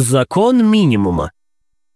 Закон минимума.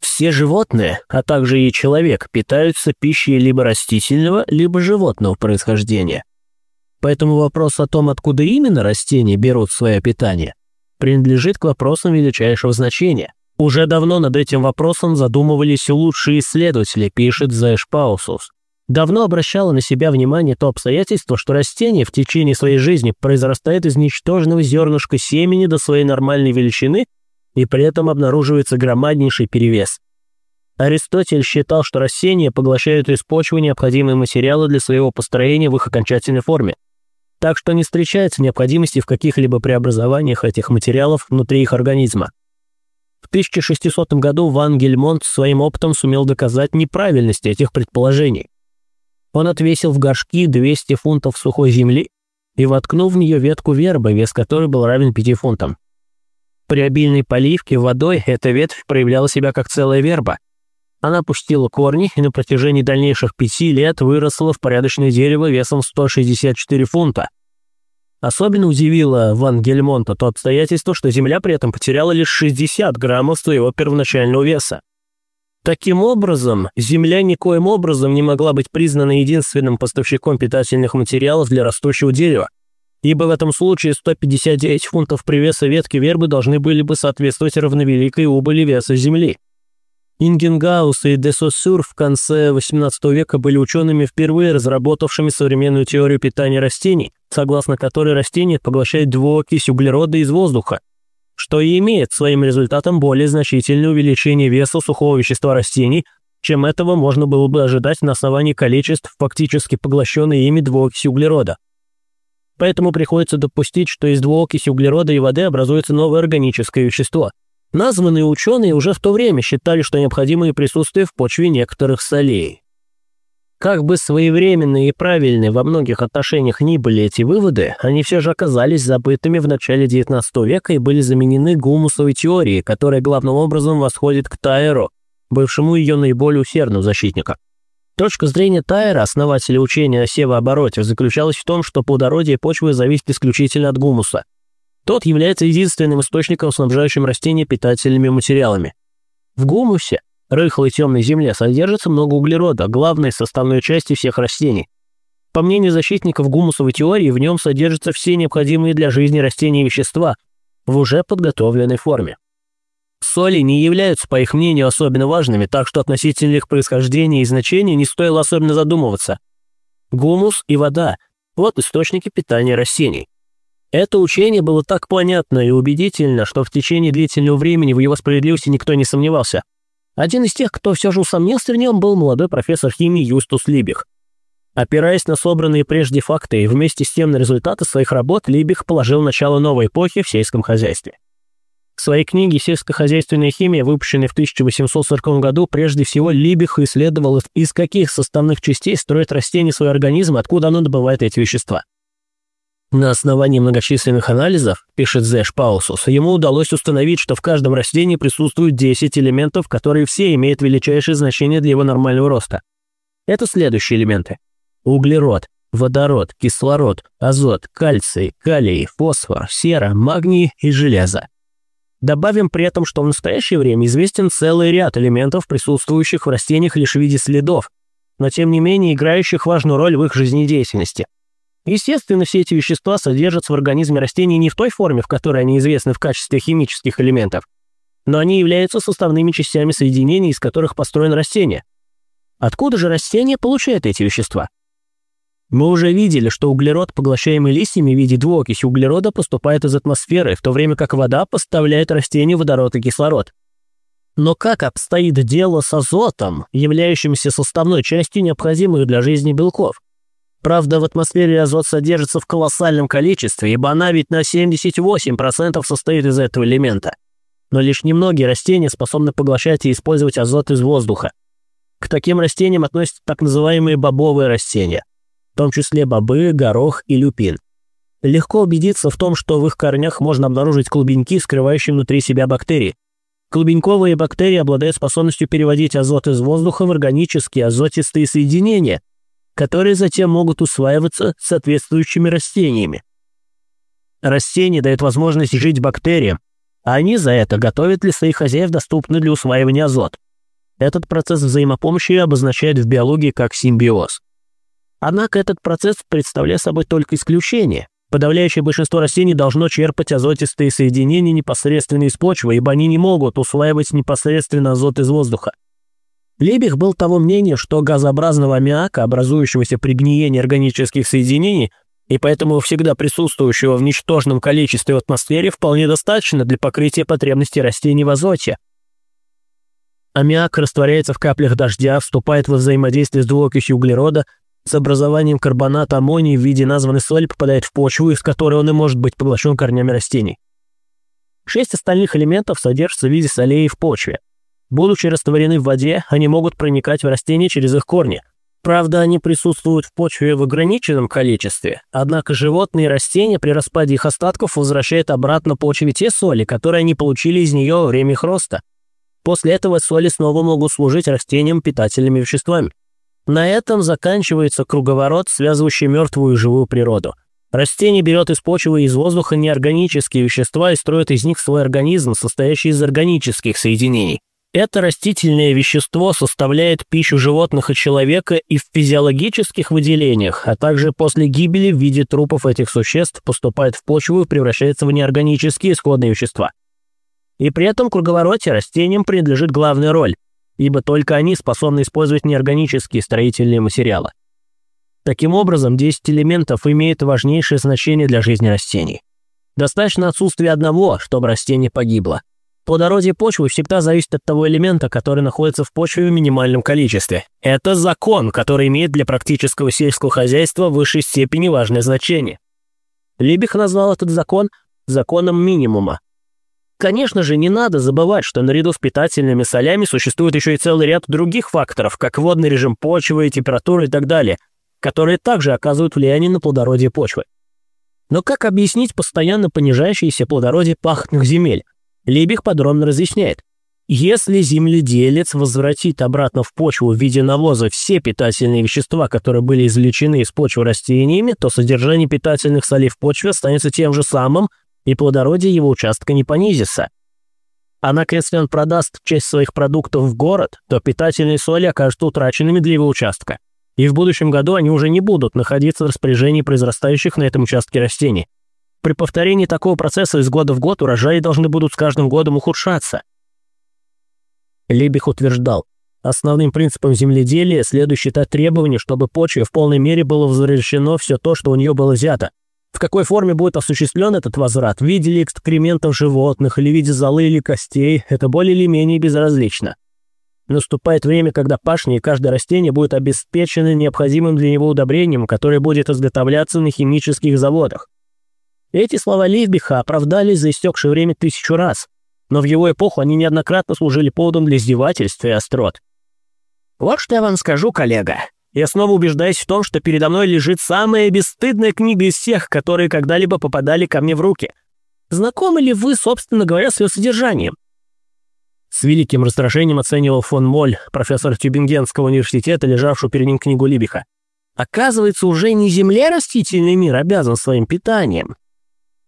Все животные, а также и человек, питаются пищей либо растительного, либо животного происхождения. Поэтому вопрос о том, откуда именно растения берут свое питание, принадлежит к вопросам величайшего значения. Уже давно над этим вопросом задумывались лучшие исследователи, пишет Зэш Паусус. Давно обращало на себя внимание то обстоятельство, что растение в течение своей жизни произрастает из ничтожного зернышка семени до своей нормальной величины и при этом обнаруживается громаднейший перевес. Аристотель считал, что растения поглощают из почвы необходимые материалы для своего построения в их окончательной форме, так что не встречается необходимости в каких-либо преобразованиях этих материалов внутри их организма. В 1600 году Ван Гельмонт своим опытом сумел доказать неправильность этих предположений. Он отвесил в горшки 200 фунтов сухой земли и воткнул в нее ветку вербы, вес которой был равен 5 фунтам. При обильной поливке водой эта ветвь проявляла себя как целая верба. Она пустила корни и на протяжении дальнейших пяти лет выросла в порядочное дерево весом 164 фунта. Особенно удивило Ван Гельмонта то обстоятельство, что Земля при этом потеряла лишь 60 граммов своего первоначального веса. Таким образом, Земля никоим образом не могла быть признана единственным поставщиком питательных материалов для растущего дерева ибо в этом случае 159 фунтов привеса ветки вербы должны были бы соответствовать равновеликой убыли веса Земли. Ингенгаус и де в конце XVIII века были учеными, впервые разработавшими современную теорию питания растений, согласно которой растение поглощает двуокись углерода из воздуха, что и имеет своим результатом более значительное увеличение веса сухого вещества растений, чем этого можно было бы ожидать на основании количеств фактически поглощенной ими двуокиси углерода. Поэтому приходится допустить, что из двуокиси углерода и воды образуется новое органическое вещество. Названные ученые уже в то время считали, что необходимо и присутствие в почве некоторых солей. Как бы своевременные и правильные во многих отношениях ни были эти выводы, они все же оказались забытыми в начале XIX века и были заменены гумусовой теорией, которая главным образом восходит к Тайеру, бывшему ее наиболее усердным защитником. Точка зрения Тайера, основателя учения о севообороте, заключалась в том, что плодородие почвы зависит исключительно от гумуса. Тот является единственным источником, снабжающим растения питательными материалами. В гумусе, рыхлой темной земле, содержится много углерода, главной составной части всех растений. По мнению защитников гумусовой теории, в нем содержатся все необходимые для жизни растений вещества в уже подготовленной форме. Соли не являются, по их мнению, особенно важными, так что относительно их происхождения и значения не стоило особенно задумываться. Гумус и вода – вот источники питания растений. Это учение было так понятно и убедительно, что в течение длительного времени в его справедливости никто не сомневался. Один из тех, кто все же усомнился в нем, был молодой профессор химии Юстус Либих. Опираясь на собранные прежде факты и вместе с тем на результаты своих работ, Либих положил начало новой эпохи в сельском хозяйстве. В своей книге «Сельскохозяйственная химия», выпущенной в 1840 году, прежде всего Либих исследовал, из каких составных частей строит растение свой организм, откуда оно добывает эти вещества. На основании многочисленных анализов, пишет Зэш Паусус, ему удалось установить, что в каждом растении присутствуют 10 элементов, которые все имеют величайшее значение для его нормального роста. Это следующие элементы. Углерод, водород, кислород, азот, кальций, калий, фосфор, сера, магний и железо. Добавим при этом, что в настоящее время известен целый ряд элементов, присутствующих в растениях лишь в виде следов, но тем не менее играющих важную роль в их жизнедеятельности. Естественно, все эти вещества содержатся в организме растений не в той форме, в которой они известны в качестве химических элементов, но они являются составными частями соединений, из которых построено растение. Откуда же растение получает эти вещества? Мы уже видели, что углерод, поглощаемый листьями в виде двуокиси углерода, поступает из атмосферы, в то время как вода поставляет растению водород и кислород. Но как обстоит дело с азотом, являющимся составной частью необходимых для жизни белков? Правда, в атмосфере азот содержится в колоссальном количестве, ибо она ведь на 78% состоит из этого элемента. Но лишь немногие растения способны поглощать и использовать азот из воздуха. К таким растениям относятся так называемые бобовые растения – в том числе бобы, горох и люпин. Легко убедиться в том, что в их корнях можно обнаружить клубеньки, скрывающие внутри себя бактерии. Клубеньковые бактерии обладают способностью переводить азот из воздуха в органические азотистые соединения, которые затем могут усваиваться соответствующими растениями. Растения дают возможность жить бактериям, а они за это готовят своих хозяев доступный для усваивания азот. Этот процесс взаимопомощи обозначают в биологии как симбиоз. Однако этот процесс представляет собой только исключение. Подавляющее большинство растений должно черпать азотистые соединения непосредственно из почвы, ибо они не могут усваивать непосредственно азот из воздуха. Лебех был того мнения, что газообразного аммиака, образующегося при гниении органических соединений, и поэтому всегда присутствующего в ничтожном количестве в атмосфере, вполне достаточно для покрытия потребностей растений в азоте. Аммиак растворяется в каплях дождя, вступает во взаимодействие с двуокисью углерода, с образованием карбоната аммония в виде названной соли попадает в почву, из которой он и может быть поглощен корнями растений. Шесть остальных элементов содержатся в виде солей в почве. Будучи растворены в воде, они могут проникать в растения через их корни. Правда, они присутствуют в почве в ограниченном количестве, однако животные и растения при распаде их остатков возвращают обратно почве те соли, которые они получили из нее во время их роста. После этого соли снова могут служить растениям питательными веществами. На этом заканчивается круговорот, связывающий мертвую и живую природу. Растение берет из почвы и из воздуха неорганические вещества и строит из них свой организм, состоящий из органических соединений. Это растительное вещество составляет пищу животных и человека и в физиологических выделениях, а также после гибели в виде трупов этих существ поступает в почву и превращается в неорганические исходные вещества. И при этом круговороте растениям принадлежит главная роль ибо только они способны использовать неорганические строительные материалы. Таким образом, 10 элементов имеют важнейшее значение для жизни растений. Достаточно отсутствия одного, чтобы растение погибло. Плодородие почвы всегда зависит от того элемента, который находится в почве в минимальном количестве. Это закон, который имеет для практического сельского хозяйства в высшей степени важное значение. Либих назвал этот закон законом минимума, Конечно же, не надо забывать, что наряду с питательными солями существует еще и целый ряд других факторов, как водный режим почвы, температура и так далее, которые также оказывают влияние на плодородие почвы. Но как объяснить постоянно понижающееся плодородие пахотных земель? Либих подробно разъясняет. Если земледелец возвратит обратно в почву в виде навоза все питательные вещества, которые были извлечены из почвы растениями, то содержание питательных солей в почве останется тем же самым, и плодородие его участка не понизится. Однако, если он продаст часть своих продуктов в город, то питательные соли окажутся утраченными для его участка, и в будущем году они уже не будут находиться в распоряжении произрастающих на этом участке растений. При повторении такого процесса из года в год урожаи должны будут с каждым годом ухудшаться. Либих утверждал, основным принципом земледелия следует считать требование, чтобы почве в полной мере было возвращено все то, что у нее было взято, в какой форме будет осуществлен этот возврат, в виде ли экскрементов животных или в виде золы или костей, это более или менее безразлично. Наступает время, когда пашня и каждое растение будет обеспечены необходимым для него удобрением, которое будет изготовляться на химических заводах. Эти слова Ливбиха оправдались за истекшее время тысячу раз, но в его эпоху они неоднократно служили поводом для издевательств и острот. «Вот что я вам скажу, коллега. Я снова убеждаюсь в том, что передо мной лежит самая бесстыдная книга из всех, которые когда-либо попадали ко мне в руки. Знакомы ли вы, собственно говоря, с ее содержанием? С великим раздражением оценивал фон Моль, профессор Тюбингенского университета, лежавшую перед ним книгу Либиха. Оказывается, уже не земле растительный мир обязан своим питанием.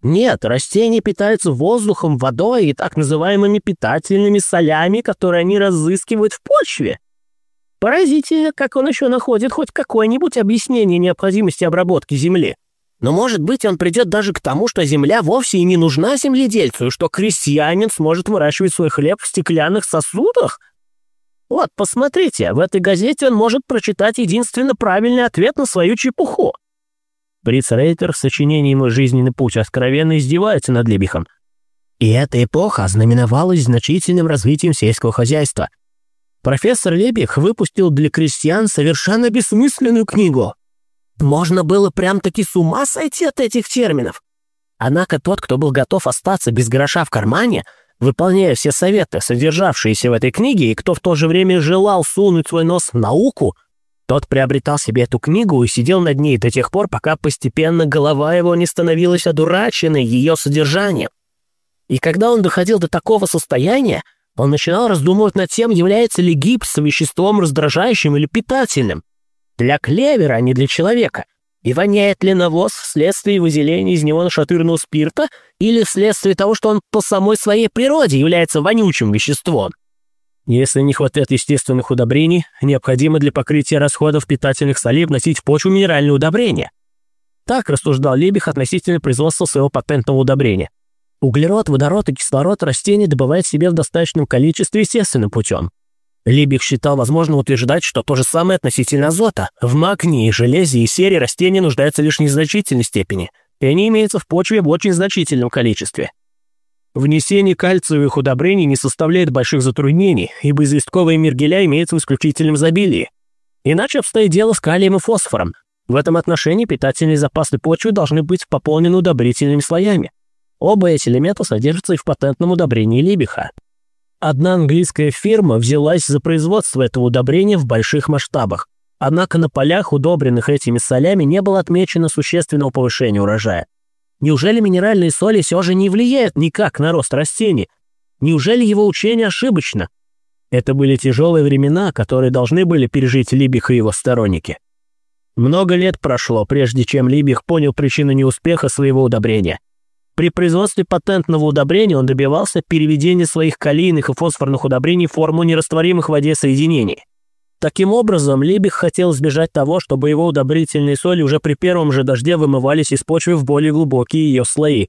Нет, растения питаются воздухом, водой и так называемыми питательными солями, которые они разыскивают в почве. Поразительно, как он еще находит хоть какое-нибудь объяснение необходимости обработки земли. Но, может быть, он придет даже к тому, что земля вовсе и не нужна земледельцу, что крестьянин сможет выращивать свой хлеб в стеклянных сосудах? Вот, посмотрите, в этой газете он может прочитать единственно правильный ответ на свою чепуху. Фриц Рейтер в сочинении «Мой жизненный путь» откровенно издевается над Лебихом. И эта эпоха ознаменовалась значительным развитием сельского хозяйства. Профессор Лебех выпустил для крестьян совершенно бессмысленную книгу. Можно было прям-таки с ума сойти от этих терминов. Однако тот, кто был готов остаться без гроша в кармане, выполняя все советы, содержавшиеся в этой книге, и кто в то же время желал сунуть свой нос в науку, тот приобретал себе эту книгу и сидел над ней до тех пор, пока постепенно голова его не становилась одураченной ее содержанием. И когда он доходил до такого состояния, он начинал раздумывать над тем, является ли гипс веществом раздражающим или питательным. Для клевера, а не для человека. И воняет ли навоз вследствие выделения из него нашатырного спирта или вследствие того, что он по самой своей природе является вонючим веществом? Если не хватает естественных удобрений, необходимо для покрытия расходов питательных солей вносить в почву минеральные удобрения. Так рассуждал Лебех относительно производства своего патентного удобрения. Углерод, водород и кислород растения добывают себе в достаточном количестве естественным путем. Либих считал возможным утверждать, что то же самое относительно азота. В магнии, железе и сере растения нуждаются лишь в незначительной степени, и они имеются в почве в очень значительном количестве. Внесение кальциевых удобрений не составляет больших затруднений, ибо известковые мергеля имеются в исключительном изобилии. Иначе обстоит дело с калием и фосфором. В этом отношении питательные запасы почвы должны быть пополнены удобрительными слоями. Оба эти элемента содержатся и в патентном удобрении Либиха. Одна английская фирма взялась за производство этого удобрения в больших масштабах. Однако на полях, удобренных этими солями, не было отмечено существенного повышения урожая. Неужели минеральные соли все же не влияют никак на рост растений? Неужели его учение ошибочно? Это были тяжелые времена, которые должны были пережить Либих и его сторонники. Много лет прошло, прежде чем Либих понял причину неуспеха своего удобрения. При производстве патентного удобрения он добивался переведения своих калийных и фосфорных удобрений в форму нерастворимых в воде соединений. Таким образом, Либих хотел избежать того, чтобы его удобрительные соли уже при первом же дожде вымывались из почвы в более глубокие ее слои.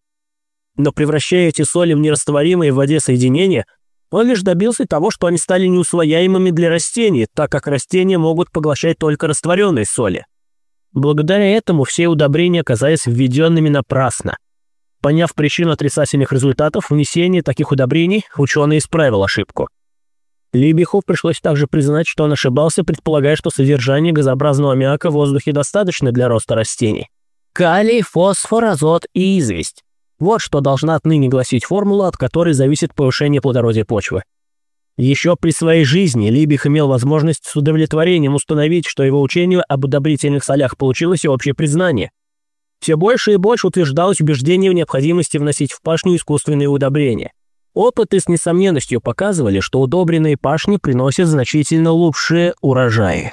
Но превращая эти соли в нерастворимые в воде соединения, он лишь добился того, что они стали неусвояемыми для растений, так как растения могут поглощать только растворенные соли. Благодаря этому все удобрения оказались введенными напрасно – Поняв причину отрицательных результатов внесения таких удобрений, ученый исправил ошибку. Либиху пришлось также признать, что он ошибался, предполагая, что содержание газообразного аммиака в воздухе достаточно для роста растений. Калий, фосфор, азот и известь. Вот что должна отныне гласить формула, от которой зависит повышение плодородия почвы. Еще при своей жизни Либих имел возможность с удовлетворением установить, что его учение об удобрительных солях получилось и общее признание. Все больше и больше утверждалось убеждение в необходимости вносить в пашню искусственные удобрения. Опыты с несомненностью показывали, что удобренные пашни приносят значительно лучшие урожаи.